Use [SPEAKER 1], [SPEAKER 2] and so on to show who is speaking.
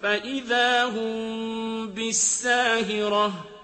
[SPEAKER 1] فَإِذَا هُم بِالسَّاهِرَةِ